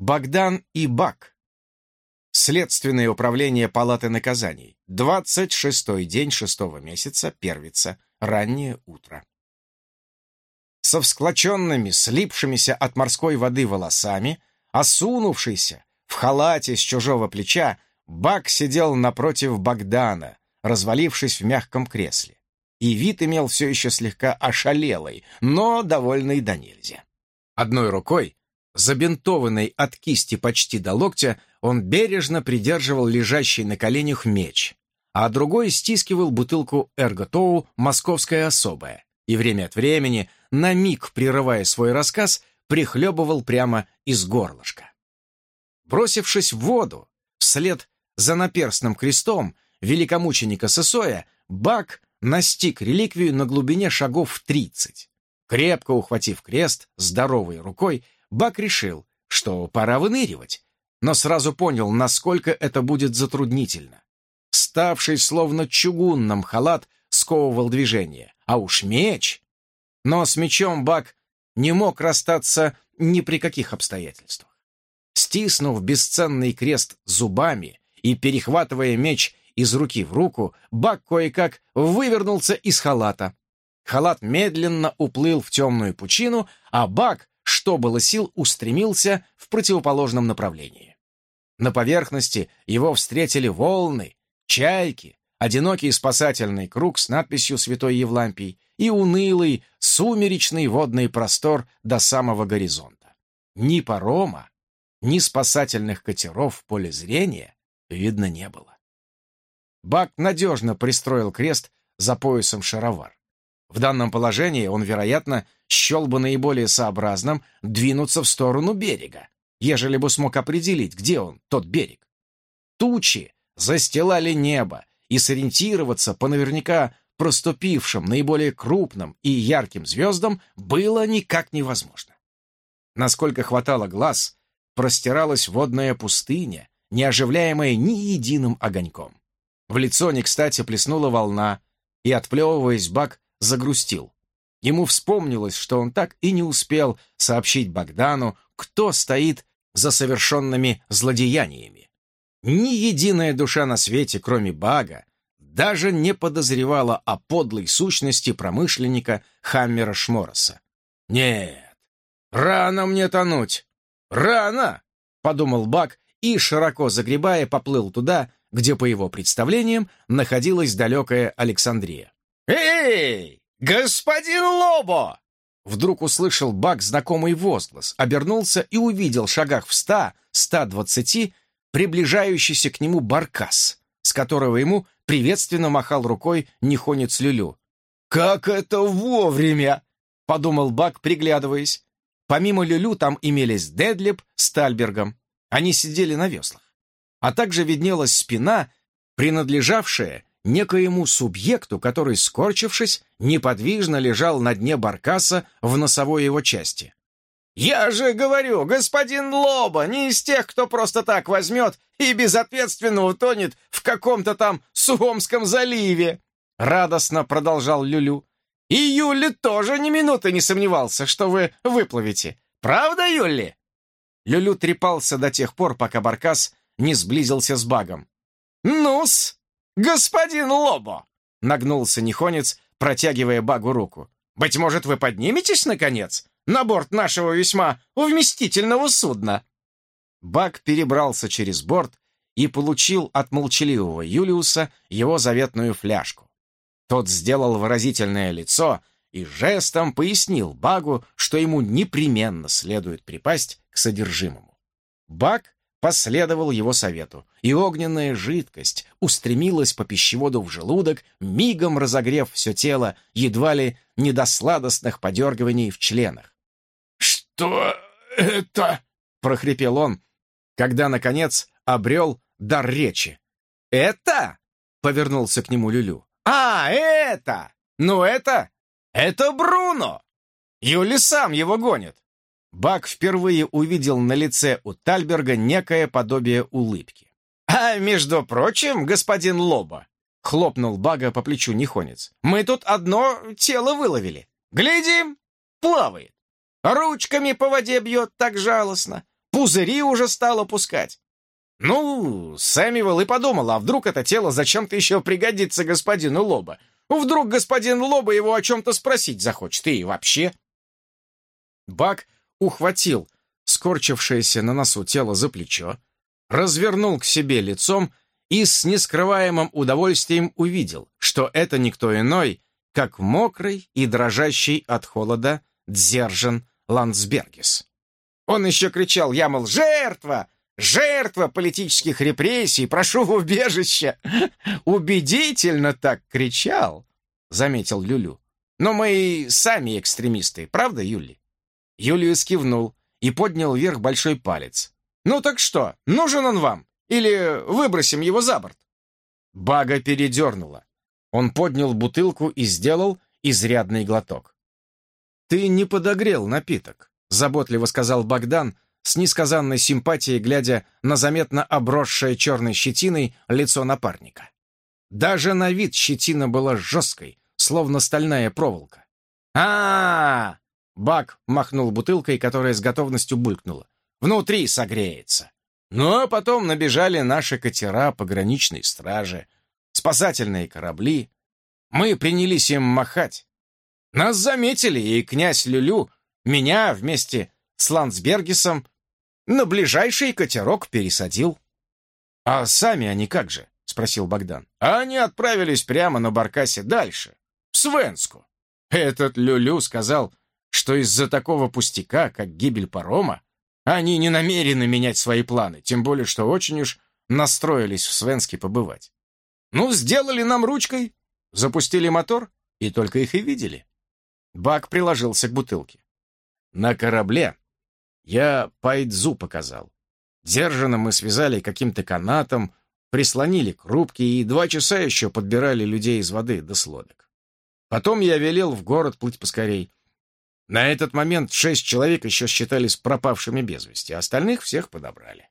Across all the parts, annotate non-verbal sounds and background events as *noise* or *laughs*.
Богдан и Бак. Следственное управление Палаты наказаний. 26-й день шестого месяца, первица, раннее утро. Со всклоченными, слипшимися от морской воды волосами, осунувшийся, в халате с чужого плеча, Бак сидел напротив Богдана, развалившись в мягком кресле. И вид имел все еще слегка ошалелый, но довольный до нельзя. Одной рукой Забинтованный от кисти почти до локтя, он бережно придерживал лежащий на коленях меч, а другой стискивал бутылку эрготоу «Московская особая» и время от времени, на миг прерывая свой рассказ, прихлебывал прямо из горлышка. Бросившись в воду, вслед за наперстным крестом великомученика Сысоя, Бак настиг реликвию на глубине шагов в тридцать. Крепко ухватив крест здоровой рукой, Бак решил, что пора выныривать, но сразу понял, насколько это будет затруднительно. Ставший словно чугунным халат сковывал движение, а уж меч... Но с мечом Бак не мог расстаться ни при каких обстоятельствах. Стиснув бесценный крест зубами и перехватывая меч из руки в руку, Бак кое-как вывернулся из халата. Халат медленно уплыл в темную пучину, а Бак что было сил, устремился в противоположном направлении. На поверхности его встретили волны, чайки, одинокий спасательный круг с надписью «Святой Евлампий» и унылый, сумеречный водный простор до самого горизонта. Ни парома, ни спасательных катеров в поле зрения видно не было. Бак надежно пристроил крест за поясом шаровар. В данном положении он, вероятно, счел бы наиболее сообразным двинуться в сторону берега, ежели бы смог определить, где он, тот берег. Тучи застилали небо, и сориентироваться по наверняка проступившим наиболее крупным и ярким звездам было никак невозможно. Насколько хватало глаз, простиралась водная пустыня, не оживляемая ни единым огоньком. В лицо не кстати плеснула волна, и, отплевываясь, Бак загрустил. Ему вспомнилось, что он так и не успел сообщить Богдану, кто стоит за совершенными злодеяниями. Ни единая душа на свете, кроме Бага, даже не подозревала о подлой сущности промышленника Хаммера Шмороса. «Нет, рано мне тонуть! Рано!» — подумал Баг и, широко загребая, поплыл туда, где, по его представлениям, находилась далекая Александрия. «Эй, господин Лобо!» Вдруг услышал Бак знакомый возглас, обернулся и увидел в шагах в ста, ста двадцати приближающийся к нему баркас, с которого ему приветственно махал рукой Нихонец Люлю. «Как это вовремя!» — подумал Бак, приглядываясь. Помимо Люлю там имелись Дедлип с Тальбергом. Они сидели на веслах. А также виднелась спина, принадлежавшая некоему субъекту, который, скорчившись, неподвижно лежал на дне баркаса в носовой его части. «Я же говорю, господин Лоба не из тех, кто просто так возьмет и безответственно утонет в каком-то там Суомском заливе!» Радостно продолжал Люлю. «И Юли тоже ни минуты не сомневался, что вы выплывете. Правда, Юли?» Люлю трепался до тех пор, пока Баркас не сблизился с Багом. «Ну-с, господин Лобо!» — нагнулся Нихонец, протягивая Багу руку. «Быть может, вы подниметесь, наконец, на борт нашего весьма вместительного судна?» Баг перебрался через борт и получил от молчаливого Юлиуса его заветную фляжку. Тот сделал выразительное лицо и жестом пояснил Багу, что ему непременно следует припасть к содержимому. Баг последовал его совету, и огненная жидкость устремилась по пищеводу в желудок, мигом разогрев все тело, едва ли не до сладостных подергиваний в членах. «Что это?» — прохрипел он, когда, наконец, обрел дар речи. «Это?» — повернулся к нему Люлю. «А, это! Ну это... Это Бруно! Юли сам его гонит. Бак впервые увидел на лице у Тальберга некое подобие улыбки. «А между прочим, господин Лоба», — хлопнул Бага по плечу Нихонец, «мы тут одно тело выловили. Глядим, плавает. Ручками по воде бьет так жалостно. Пузыри уже стало пускать. Ну, Сэмюэл и подумал, а вдруг это тело зачем-то еще пригодится господину Лоба? Вдруг господин Лоба его о чем-то спросить захочет, и вообще... Бак ухватил скорчившееся на носу тело за плечо, развернул к себе лицом и с нескрываемым удовольствием увидел, что это никто иной, как мокрый и дрожащий от холода Дзержин Ландсбергис. Он еще кричал, я, мол, жертва, жертва политических репрессий, прошу в убежище. *laughs* Убедительно так кричал, заметил Люлю. Но мы сами экстремисты, правда, Юли? Юлиус кивнул и поднял вверх большой палец. «Ну так что, нужен он вам? Или выбросим его за борт?» Бага передернула. Он поднял бутылку и сделал изрядный глоток. «Ты не подогрел напиток», — заботливо сказал Богдан, с несказанной симпатией глядя на заметно обросшее черной щетиной лицо напарника. Даже на вид щетина была жесткой, словно стальная проволока. а, -а, -а Бак махнул бутылкой, которая с готовностью булькнула. «Внутри согреется». Ну а потом набежали наши катера пограничной стражи, спасательные корабли. Мы принялись им махать. Нас заметили, и князь Люлю меня вместе с Ландсбергисом на ближайший катерок пересадил. «А сами они как же?» — спросил Богдан. «Они отправились прямо на Баркасе дальше, в Свенску. Этот Люлю сказал, что из-за такого пустяка, как гибель парома, они не намерены менять свои планы, тем более, что очень уж настроились в Свенске побывать. Ну, сделали нам ручкой, запустили мотор, и только их и видели. Бак приложился к бутылке. На корабле я пайдзу показал. Держано мы связали каким-то канатом, прислонили к рубке и два часа еще подбирали людей из воды до слодок. Потом я велел в город плыть поскорей, на этот момент шесть человек еще считались пропавшими без вести, остальных всех подобрали.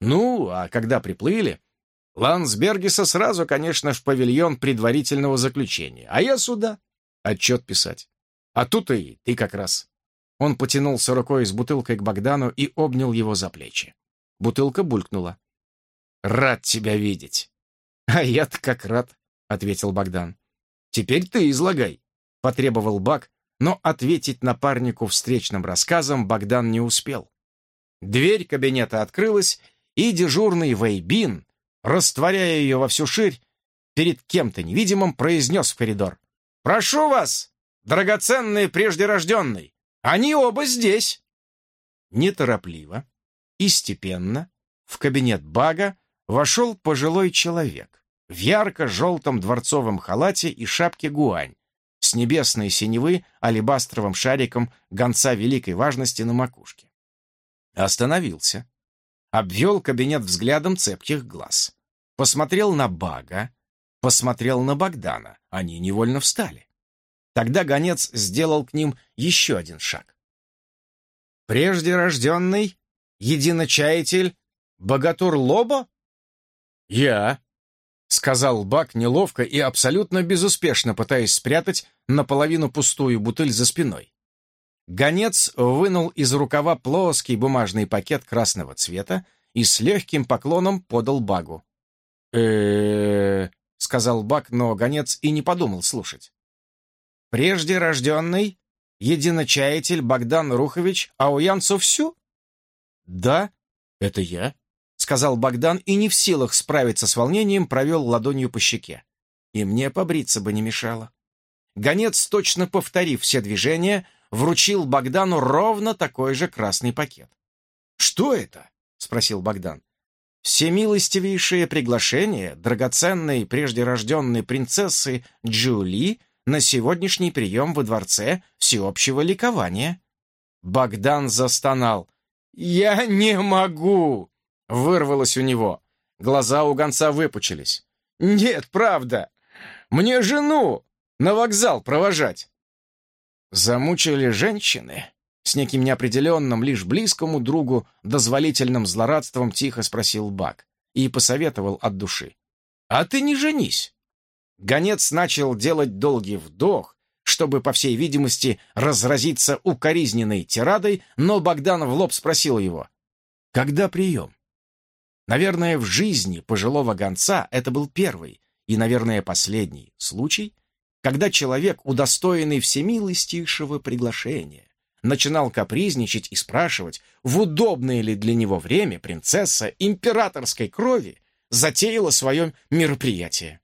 Ну, а когда приплыли, Лансбергиса сразу, конечно, в павильон предварительного заключения, а я сюда отчет писать. А тут и ты как раз. Он потянулся рукой с бутылкой к Богдану и обнял его за плечи. Бутылка булькнула. «Рад тебя видеть». «А я-то как рад», — ответил Богдан. «Теперь ты излагай», — потребовал Бак, но ответить напарнику встречным рассказом Богдан не успел. Дверь кабинета открылась, и дежурный Вейбин, растворяя ее во всю ширь, перед кем-то невидимым произнес в коридор. «Прошу вас, драгоценный преждерожденный, они оба здесь!» Неторопливо и степенно в кабинет Бага вошел пожилой человек в ярко-желтом дворцовом халате и шапке гуань, с небесной синевы алебастровым шариком гонца великой важности на макушке. Остановился, обвел кабинет взглядом цепких глаз, посмотрел на Бага, посмотрел на Богдана, они невольно встали. Тогда гонец сделал к ним еще один шаг. «Прежде рожденный, единочаятель, богатур Лобо?» «Я», — сказал Бак неловко и абсолютно безуспешно пытаясь спрятать наполовину пустую бутыль за спиной. Гонец вынул из рукава плоский бумажный пакет красного цвета и с легким поклоном подал Багу. э сказал Баг, но гонец и не подумал слушать. «Прежде рожденный, единочаятель Богдан Рухович Ауянцу всю?» «Да, это я», сказал Богдан и не в силах справиться с волнением, провел ладонью по щеке. И мне побриться бы не мешало. Гонец, точно повторив все движения, вручил Богдану ровно такой же красный пакет. «Что это?» — спросил Богдан. «Всемилостивейшее приглашение драгоценной преждерожденной принцессы Джули на сегодняшний прием во дворце всеобщего ликования». Богдан застонал. «Я не могу!» Вырвалось у него. Глаза у гонца выпучились. «Нет, правда! Мне жену на вокзал провожать!» Замучили женщины. С неким неопределенным, лишь близкому другу, дозволительным злорадством тихо спросил Бак и посоветовал от души. «А ты не женись!» Гонец начал делать долгий вдох, чтобы, по всей видимости, разразиться укоризненной тирадой, но Богдан в лоб спросил его. Когда прием? Наверное, в жизни пожилого гонца это был первый и, наверное, последний случай, когда человек, удостоенный всемилостейшего приглашения, начинал капризничать и спрашивать, в удобное ли для него время принцесса императорской крови затеяла свое мероприятие.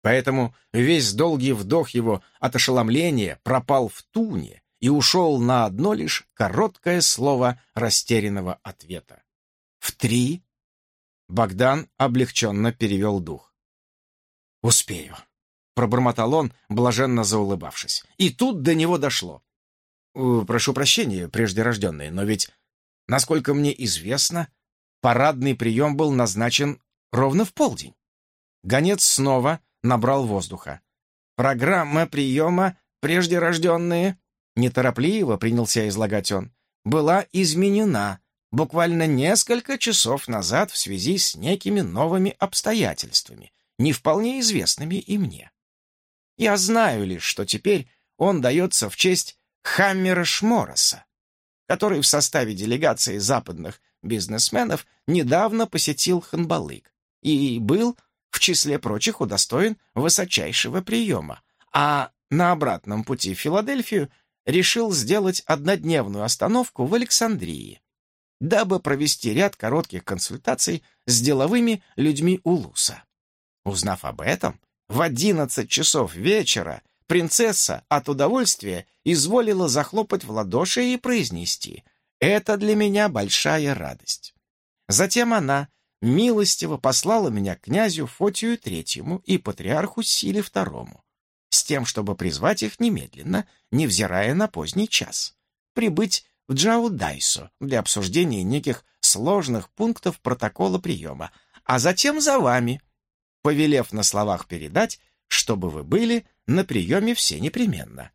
Поэтому весь долгий вдох его от ошеломления пропал в туне и ушел на одно лишь короткое слово растерянного ответа. «В три?» Богдан облегченно перевел дух. «Успею», — пробормотал он, блаженно заулыбавшись. И тут до него дошло. «Прошу прощения, преждерожденные, но ведь, насколько мне известно, парадный прием был назначен ровно в полдень». Гонец снова набрал воздуха. «Программа приема преждерожденные», — неторопливо принялся излагать он, «была изменена буквально несколько часов назад в связи с некими новыми обстоятельствами, не вполне известными и мне. Я знаю лишь, что теперь он дается в честь Хаммера Шмороса, который в составе делегации западных бизнесменов недавно посетил Ханбалык и был в числе прочих удостоен высочайшего приема, а на обратном пути в Филадельфию решил сделать однодневную остановку в Александрии, дабы провести ряд коротких консультаций с деловыми людьми Улуса. Узнав об этом, в одиннадцать часов вечера принцесса от удовольствия изволила захлопать в ладоши и произнести «Это для меня большая радость». Затем она милостиво послала меня князю Фотию Третьему и патриарху Силе Второму, с тем, чтобы призвать их немедленно, невзирая на поздний час, прибыть в Джаудайсо для обсуждения неких сложных пунктов протокола приема, а затем за вами, повелев на словах передать, чтобы вы были на приеме все непременно.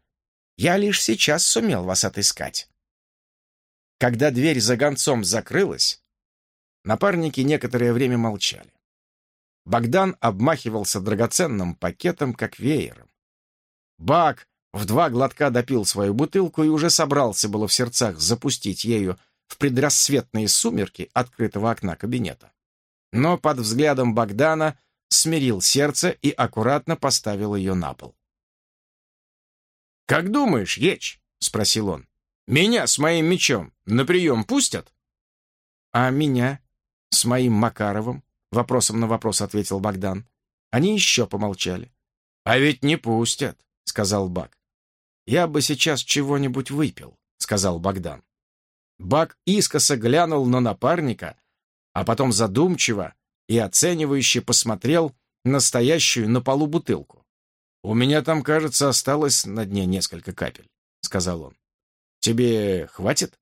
Я лишь сейчас сумел вас отыскать. Когда дверь за гонцом закрылась, Напарники некоторое время молчали. Богдан обмахивался драгоценным пакетом, как веером. Бак в два глотка допил свою бутылку и уже собрался было в сердцах запустить ею в предрассветные сумерки открытого окна кабинета. Но под взглядом Богдана смирил сердце и аккуратно поставил ее на пол. «Как думаешь, Еч?» — спросил он. «Меня с моим мечом на прием пустят?» «А меня?» с моим Макаровым?» Вопросом на вопрос ответил Богдан. Они еще помолчали. «А ведь не пустят», — сказал Бак. «Я бы сейчас чего-нибудь выпил», — сказал Богдан. Бак искоса глянул на напарника, а потом задумчиво и оценивающе посмотрел на стоящую на полу бутылку. «У меня там, кажется, осталось на дне несколько капель», — сказал он. «Тебе хватит?»